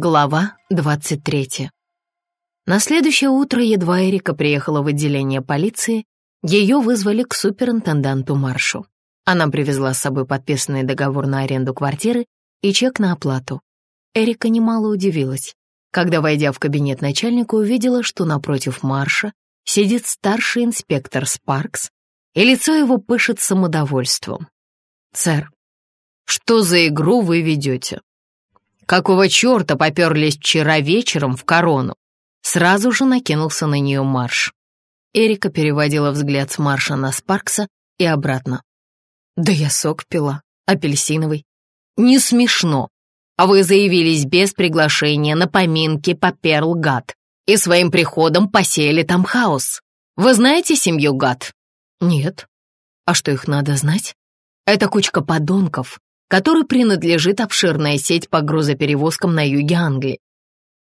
Глава 23. На следующее утро едва Эрика приехала в отделение полиции, ее вызвали к суперинтенданту Маршу. Она привезла с собой подписанный договор на аренду квартиры и чек на оплату. Эрика немало удивилась, когда, войдя в кабинет начальника, увидела, что напротив Марша сидит старший инспектор Спаркс, и лицо его пышет самодовольством. «Сэр, что за игру вы ведете?» Какого черта поперлись вчера вечером в корону? Сразу же накинулся на нее Марш. Эрика переводила взгляд с Марша на Спаркса и обратно. «Да я сок пила, апельсиновый». «Не смешно. А вы заявились без приглашения на поминки по Перл Гад и своим приходом посеяли там хаос. Вы знаете семью Гад?» «Нет. А что их надо знать?» «Это кучка подонков, которой принадлежит обширная сеть по грузоперевозкам на юге Англии.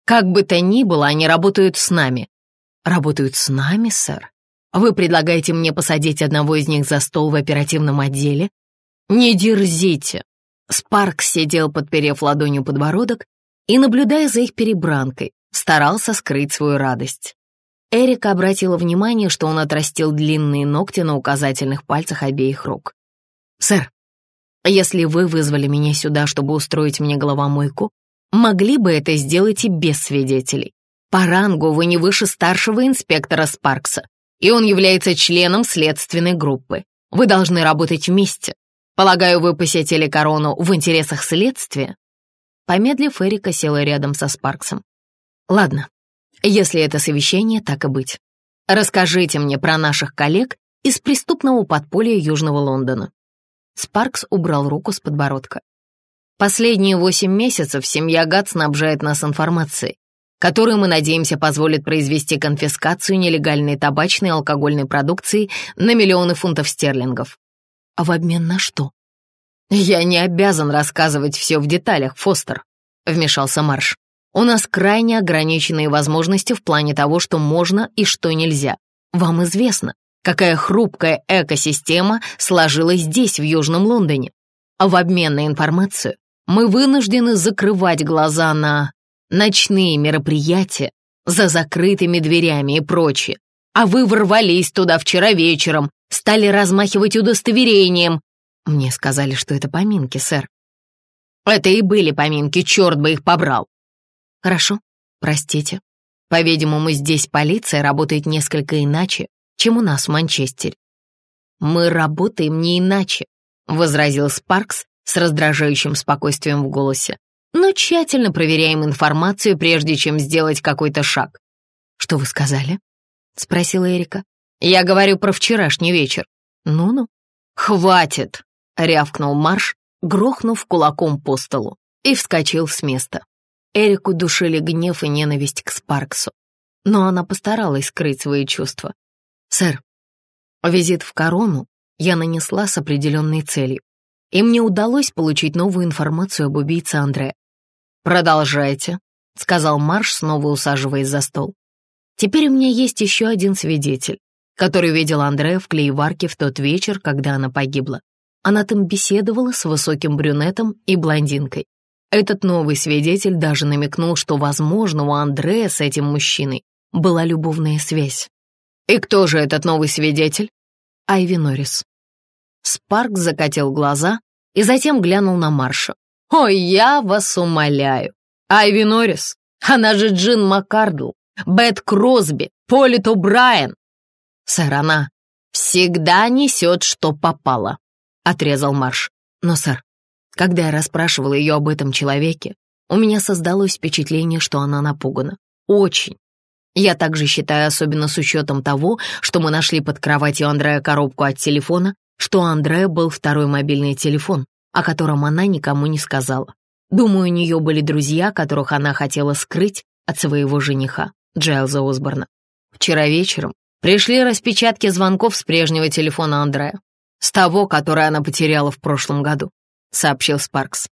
Как бы то ни было, они работают с нами. Работают с нами, сэр? Вы предлагаете мне посадить одного из них за стол в оперативном отделе? Не дерзите. Спарк сидел, подперев ладонью подбородок, и, наблюдая за их перебранкой, старался скрыть свою радость. Эрика обратила внимание, что он отрастил длинные ногти на указательных пальцах обеих рук. «Сэр, если вы вызвали меня сюда, чтобы устроить мне головомойку, могли бы это сделать и без свидетелей. По рангу вы не выше старшего инспектора Спаркса, и он является членом следственной группы. Вы должны работать вместе. Полагаю, вы посетили корону в интересах следствия?» Помедлив, Эрика села рядом со Спарксом. «Ладно, если это совещание, так и быть. Расскажите мне про наших коллег из преступного подполья Южного Лондона. Спаркс убрал руку с подбородка. Последние восемь месяцев семья Гад снабжает нас информацией, которая, мы надеемся, позволит произвести конфискацию нелегальной табачной и алкогольной продукции на миллионы фунтов стерлингов. А в обмен на что? «Я не обязан рассказывать все в деталях, Фостер», — вмешался Марш. «У нас крайне ограниченные возможности в плане того, что можно и что нельзя. Вам известно, какая хрупкая экосистема сложилась здесь, в Южном Лондоне. А в обмен на информацию мы вынуждены закрывать глаза на ночные мероприятия за закрытыми дверями и прочее. А вы ворвались туда вчера вечером, стали размахивать удостоверением. Мне сказали, что это поминки, сэр. Это и были поминки, черт бы их побрал. Хорошо, простите. По-видимому, здесь полиция работает несколько иначе, чем у нас в Манчестере. «Мы работаем не иначе», — возразил Спаркс с раздражающим спокойствием в голосе, «но тщательно проверяем информацию, прежде чем сделать какой-то шаг». «Что вы сказали?» — спросила Эрика. «Я говорю про вчерашний вечер». «Ну-ну». «Хватит!» — рявкнул Марш, грохнув кулаком по столу, и вскочил с места. Эрику душили гнев и ненависть к Спарксу, но она постаралась скрыть свои чувства. «Сэр, визит в корону я нанесла с определенной целью, и мне удалось получить новую информацию об убийце Андре. «Продолжайте», — сказал Марш, снова усаживаясь за стол. «Теперь у меня есть еще один свидетель, который видел Андрея в клееварке в тот вечер, когда она погибла. Она там беседовала с высоким брюнетом и блондинкой. Этот новый свидетель даже намекнул, что, возможно, у Андрея с этим мужчиной была любовная связь. «И кто же этот новый свидетель?» Айви Норрис. Спарк закатил глаза и затем глянул на Марша. «Ой, я вас умоляю! Айви Норрис, она же Джин Маккардл, Бет Кросби, Полит О'Брайен!» «Сэр, она всегда несет, что попало», — отрезал Марш. «Но, сэр, когда я расспрашивала ее об этом человеке, у меня создалось впечатление, что она напугана. Очень. Я также считаю, особенно с учетом того, что мы нашли под кроватью Андрея коробку от телефона, что у Андрея был второй мобильный телефон, о котором она никому не сказала. Думаю, у нее были друзья, которых она хотела скрыть от своего жениха, Джайлза Осборна. Вчера вечером пришли распечатки звонков с прежнего телефона Андрея, с того, который она потеряла в прошлом году, сообщил Спаркс.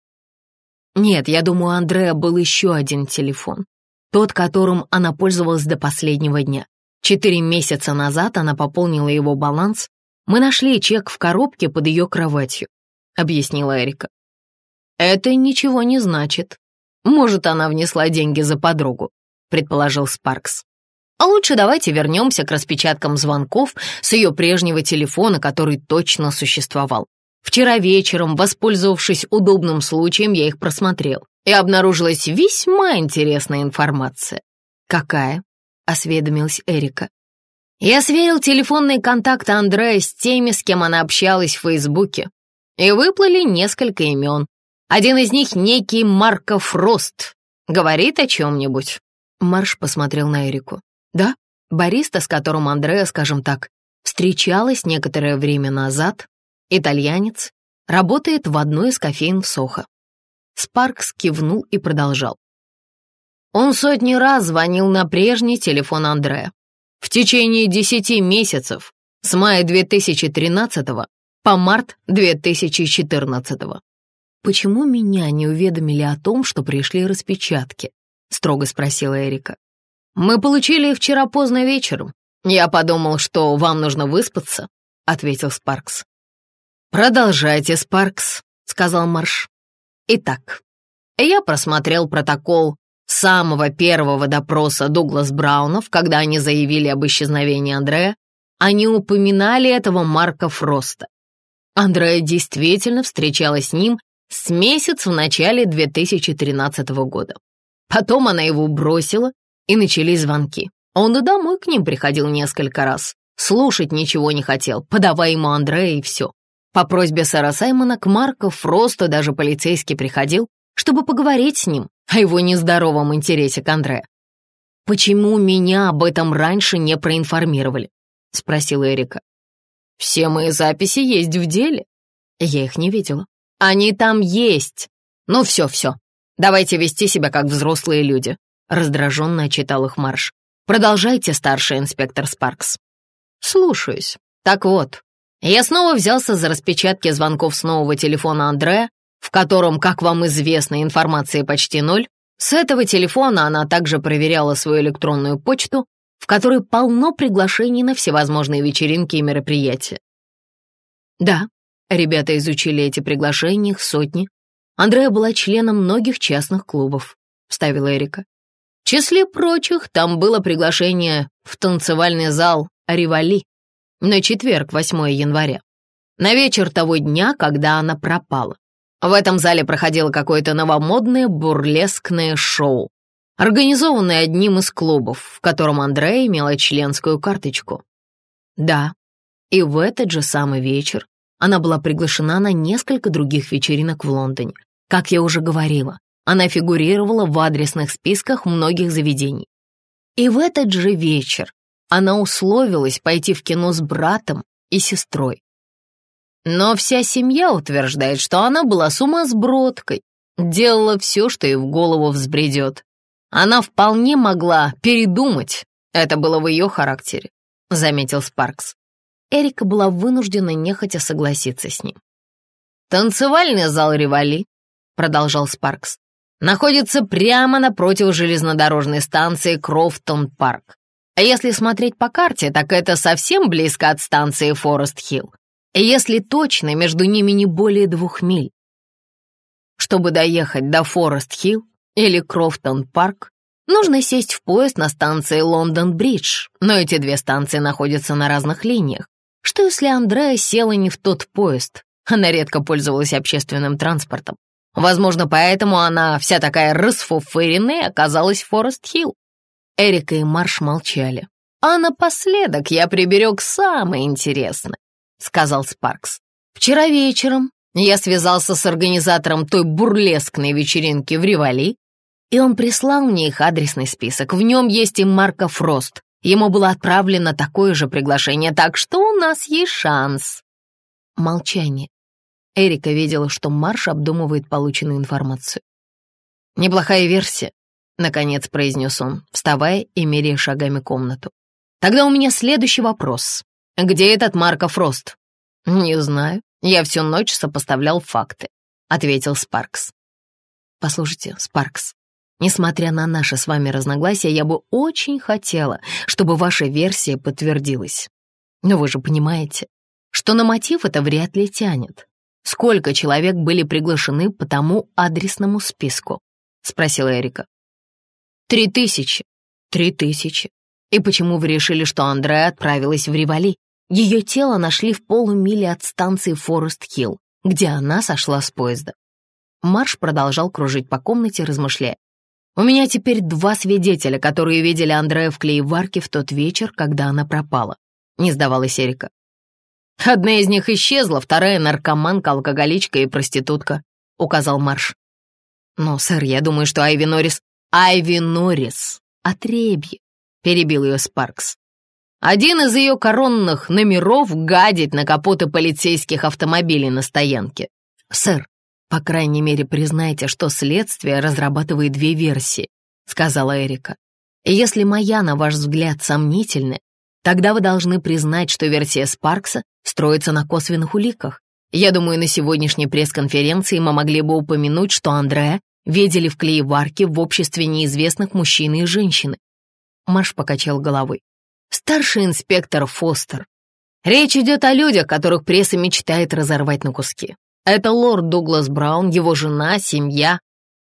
Нет, я думаю, у Андрея был еще один телефон, тот, которым она пользовалась до последнего дня. Четыре месяца назад она пополнила его баланс. Мы нашли чек в коробке под ее кроватью, объяснила Эрика. Это ничего не значит. Может, она внесла деньги за подругу, предположил Спаркс. А лучше давайте вернемся к распечаткам звонков с ее прежнего телефона, который точно существовал. Вчера вечером, воспользовавшись удобным случаем, я их просмотрел, и обнаружилась весьма интересная информация. «Какая?» — осведомилась Эрика. Я сверил телефонные контакты Андрея с теми, с кем она общалась в Фейсбуке, и выплыли несколько имен. Один из них некий Марко Фрост. Говорит о чем-нибудь. Марш посмотрел на Эрику. Да, бариста, с которым Андреа, скажем так, встречалась некоторое время назад, итальянец, работает в одной из кофеин в Сохо. Спаркс кивнул и продолжал. Он сотни раз звонил на прежний телефон Андрея. В течение десяти месяцев, с мая 2013 по март 2014. «Почему меня не уведомили о том, что пришли распечатки?» — строго спросила Эрика. «Мы получили вчера поздно вечером. Я подумал, что вам нужно выспаться», — ответил Спаркс. «Продолжайте, Спаркс», — сказал Марш. «Итак, я просмотрел протокол самого первого допроса Дуглас Браунов, когда они заявили об исчезновении Андрея, они упоминали этого Марка Фроста. Андрея действительно встречалась с ним с месяц в начале 2013 года. Потом она его бросила, и начались звонки. Он и домой к ним приходил несколько раз. Слушать ничего не хотел, подавай ему Андрея и все. По просьбе сэра Саймона к Марку Фросту даже полицейский приходил, чтобы поговорить с ним о его нездоровом интересе к Андре. «Почему меня об этом раньше не проинформировали?» — спросила Эрика. «Все мои записи есть в деле». Я их не видела. «Они там есть. Ну все-все, давайте вести себя как взрослые люди», — раздраженно отчитал их Марш. «Продолжайте, старший инспектор Спаркс». «Слушаюсь. Так вот, я снова взялся за распечатки звонков с нового телефона Андрея, в котором, как вам известно, информации почти ноль. С этого телефона она также проверяла свою электронную почту, в которой полно приглашений на всевозможные вечеринки и мероприятия. Да, ребята изучили эти приглашения, их сотни. Андрея была членом многих частных клубов, вставила Эрика. В числе прочих, там было приглашение в танцевальный зал «Ривали» на четверг, 8 января, на вечер того дня, когда она пропала. В этом зале проходило какое-то новомодное бурлескное шоу, организованное одним из клубов, в котором Андрея имела членскую карточку. Да, и в этот же самый вечер она была приглашена на несколько других вечеринок в Лондоне. Как я уже говорила, она фигурировала в адресных списках многих заведений. И в этот же вечер она условилась пойти в кино с братом и сестрой. Но вся семья утверждает, что она была сумасбродкой, делала все, что ей в голову взбредет. Она вполне могла передумать, это было в ее характере, заметил Спаркс. Эрика была вынуждена нехотя согласиться с ним. «Танцевальный зал Ревали», — продолжал Спаркс, находится прямо напротив железнодорожной станции Крофтон-парк. А если смотреть по карте, так это совсем близко от станции Форест-Хилл. Если точно, между ними не более двух миль. Чтобы доехать до Форест-Хилл или Крофтон-Парк, нужно сесть в поезд на станции Лондон-Бридж, но эти две станции находятся на разных линиях. Что если Андреа села не в тот поезд? Она редко пользовалась общественным транспортом. Возможно, поэтому она вся такая расфуфыренная оказалась в Форест-Хилл. Эрика и Марш молчали. А напоследок я приберег самое интересное. — сказал Спаркс. «Вчера вечером я связался с организатором той бурлескной вечеринки в Ривали, и он прислал мне их адресный список. В нем есть и Марко Фрост. Ему было отправлено такое же приглашение, так что у нас есть шанс». Молчание. Эрика видела, что Марш обдумывает полученную информацию. «Неплохая версия», — наконец произнес он, вставая и меряя шагами комнату. «Тогда у меня следующий вопрос. «Где этот Марко Фрост?» «Не знаю. Я всю ночь сопоставлял факты», — ответил Спаркс. «Послушайте, Спаркс, несмотря на наши с вами разногласия, я бы очень хотела, чтобы ваша версия подтвердилась. Но вы же понимаете, что на мотив это вряд ли тянет. Сколько человек были приглашены по тому адресному списку? — спросила Эрика. «Три тысячи. Три тысячи. И почему вы решили, что Андреа отправилась в Ривали? Ее тело нашли в полумиле от станции Форест-Хилл, где она сошла с поезда. Марш продолжал кружить по комнате, размышляя. «У меня теперь два свидетеля, которые видели Андрея в клееварке в тот вечер, когда она пропала», — не сдавалась Эрика. «Одна из них исчезла, вторая — наркоманка, алкоголичка и проститутка», — указал Марш. «Но, сэр, я думаю, что Айви Норрис...» «Айви Норрис! Отребье!» — перебил ее Спаркс. «Один из ее коронных номеров гадить на капоты полицейских автомобилей на стоянке. Сэр, по крайней мере, признайте, что следствие разрабатывает две версии», — сказала Эрика. «Если моя, на ваш взгляд, сомнительная, тогда вы должны признать, что версия Спаркса строится на косвенных уликах. Я думаю, на сегодняшней пресс-конференции мы могли бы упомянуть, что Андреа видели в клееварке в обществе неизвестных мужчины и женщины. Маш покачал головой. Старший инспектор Фостер. Речь идет о людях, которых пресса мечтает разорвать на куски. Это лорд Дуглас Браун, его жена, семья.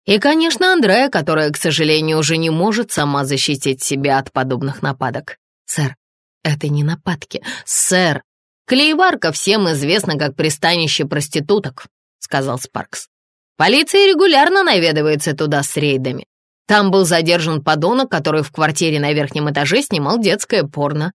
И, конечно, Андрея, которая, к сожалению, уже не может сама защитить себя от подобных нападок. Сэр, это не нападки. Сэр, клейварка всем известна как пристанище проституток, сказал Спаркс. Полиция регулярно наведывается туда с рейдами. Там был задержан подонок, который в квартире на верхнем этаже снимал детское порно.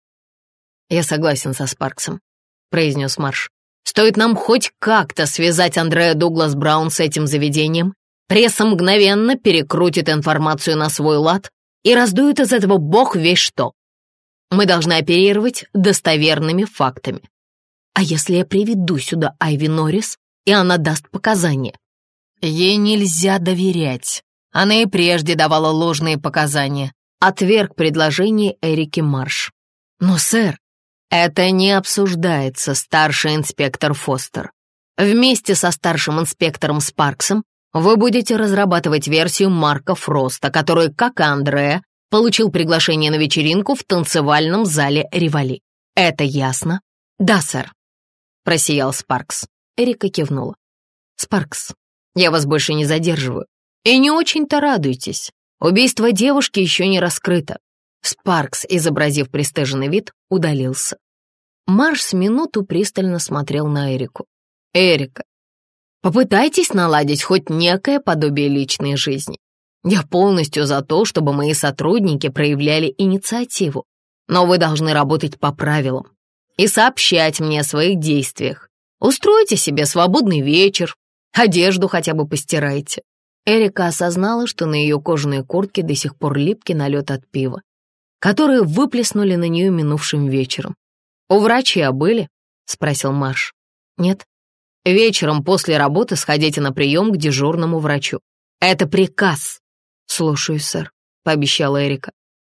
«Я согласен со Спарксом», — произнес Марш. «Стоит нам хоть как-то связать Андрея Дуглас Браун с этим заведением, пресса мгновенно перекрутит информацию на свой лад и раздует из этого бог весь что. Мы должны оперировать достоверными фактами. А если я приведу сюда Айви Норрис, и она даст показания? Ей нельзя доверять. Она и прежде давала ложные показания. Отверг предложение Эрики Марш. Но, сэр, это не обсуждается, старший инспектор Фостер. Вместе со старшим инспектором Спарксом вы будете разрабатывать версию Марка Фроста, который, как и Андреа, получил приглашение на вечеринку в танцевальном зале Ривали. Это ясно? Да, сэр. Просиял Спаркс. Эрика кивнула. Спаркс, я вас больше не задерживаю. И не очень-то радуйтесь. Убийство девушки еще не раскрыто. Спаркс, изобразив пристыженный вид, удалился. Марш минуту пристально смотрел на Эрику. «Эрика, попытайтесь наладить хоть некое подобие личной жизни. Я полностью за то, чтобы мои сотрудники проявляли инициативу, но вы должны работать по правилам и сообщать мне о своих действиях. Устройте себе свободный вечер, Одежду хотя бы постирайте». Эрика осознала, что на ее кожаной куртке до сих пор липкий налет от пива, которые выплеснули на нее минувшим вечером. «У врача были?» — спросил Марш. «Нет. Вечером после работы сходите на прием к дежурному врачу. Это приказ». «Слушаюсь, сэр», — пообещала Эрика.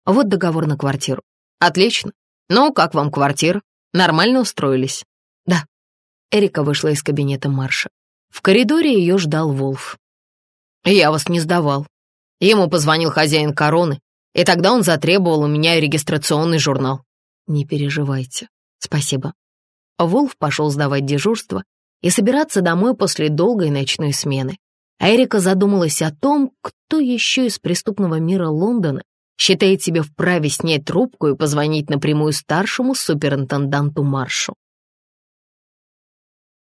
«Вот договор на квартиру». «Отлично. Ну, как вам квартира? Нормально устроились?» «Да». Эрика вышла из кабинета Марша. В коридоре ее ждал Волф. «Я вас не сдавал. Ему позвонил хозяин короны, и тогда он затребовал у меня регистрационный журнал». «Не переживайте. Спасибо». Волф пошел сдавать дежурство и собираться домой после долгой ночной смены. А Эрика задумалась о том, кто еще из преступного мира Лондона считает себя вправе снять трубку и позвонить напрямую старшему суперинтенданту Маршу.